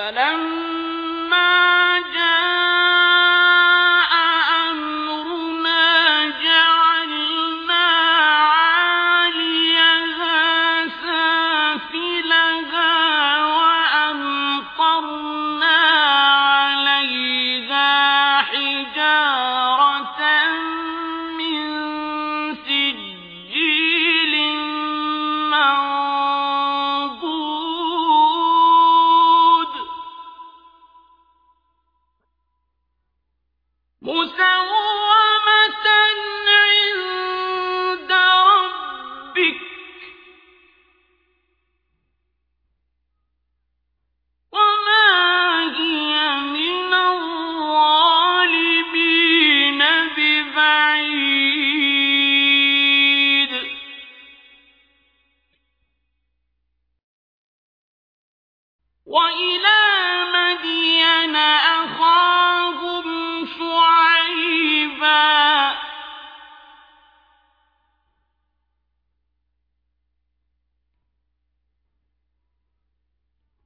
فلما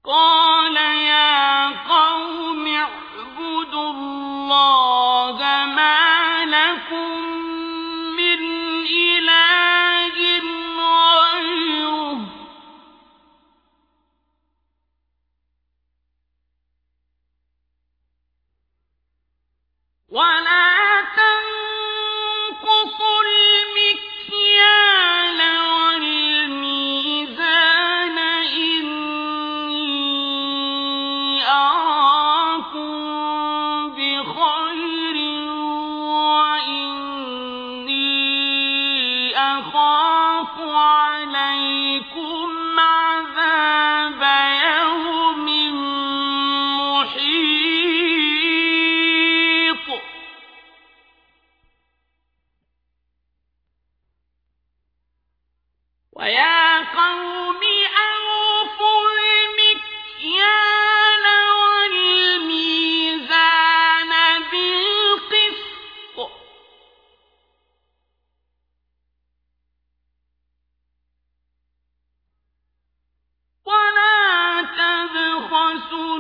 قال ويا قوم أوفوا والميزان ولا تبخسوا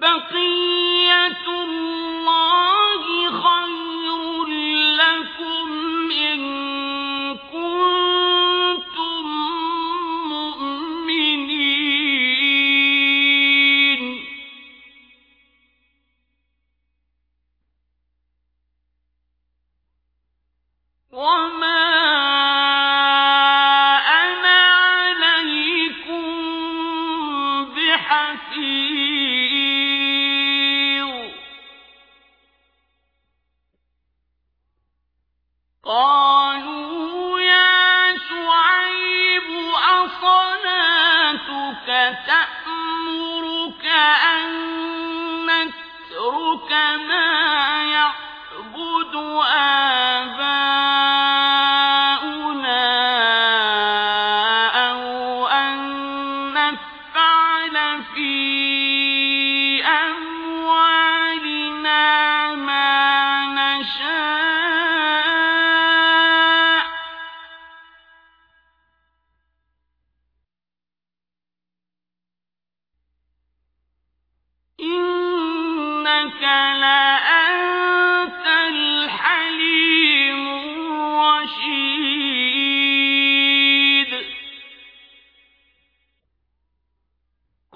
بقية الله خير لكم إن كنتم مؤمنين. وما أن نترك ما يعبد آباؤنا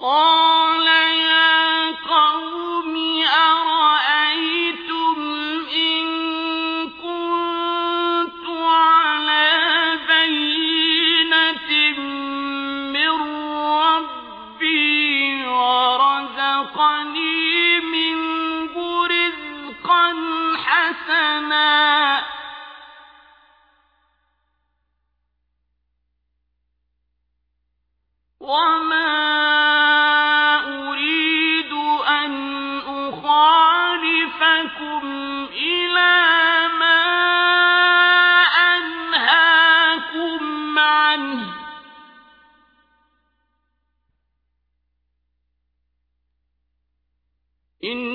قال حسنا. وما أريد أن أخالفكم إلى ما أنهاكم عنه. إن